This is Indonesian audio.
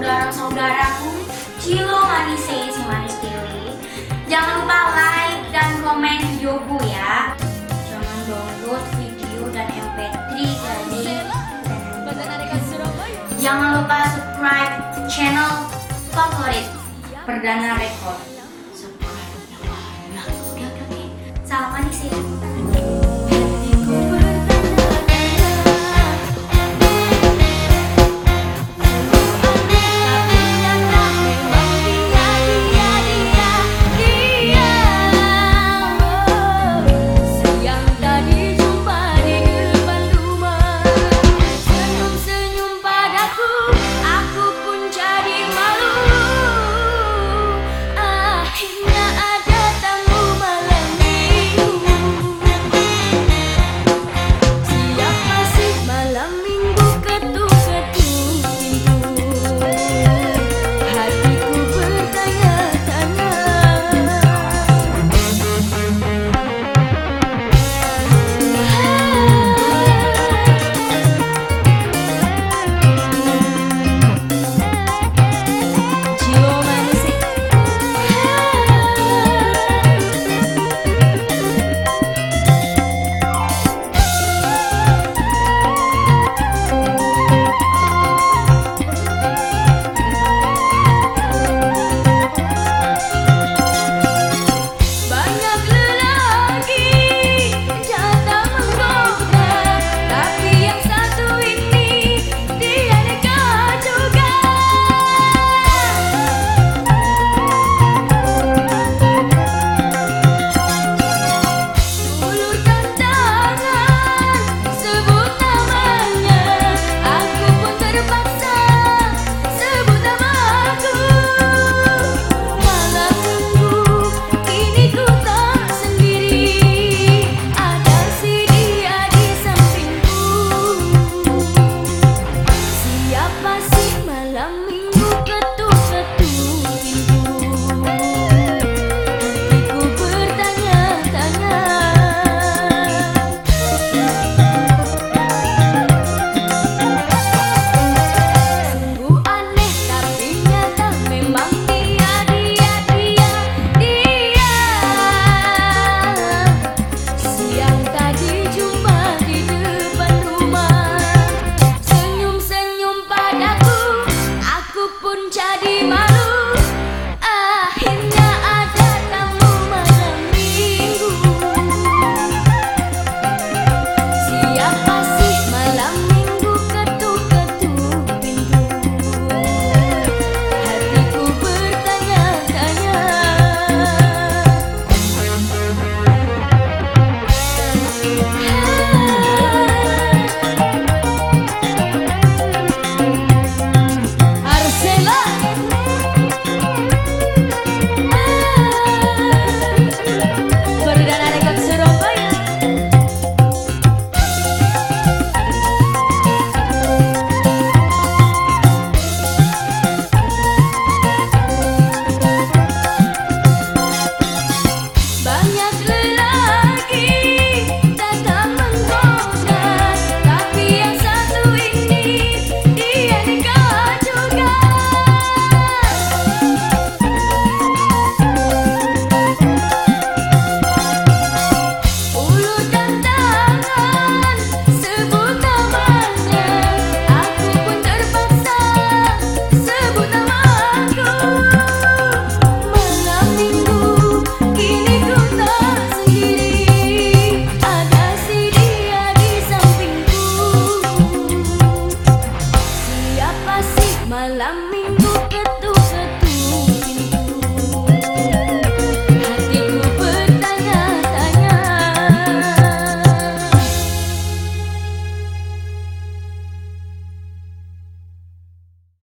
negaraku Cilo Manise si Manis Dewi. Jangan lupa like dan komen videoku ya. Jangan download video dan mp3 dari Jangan lupa subscribe channel favorit Perdana Record Salam manis malam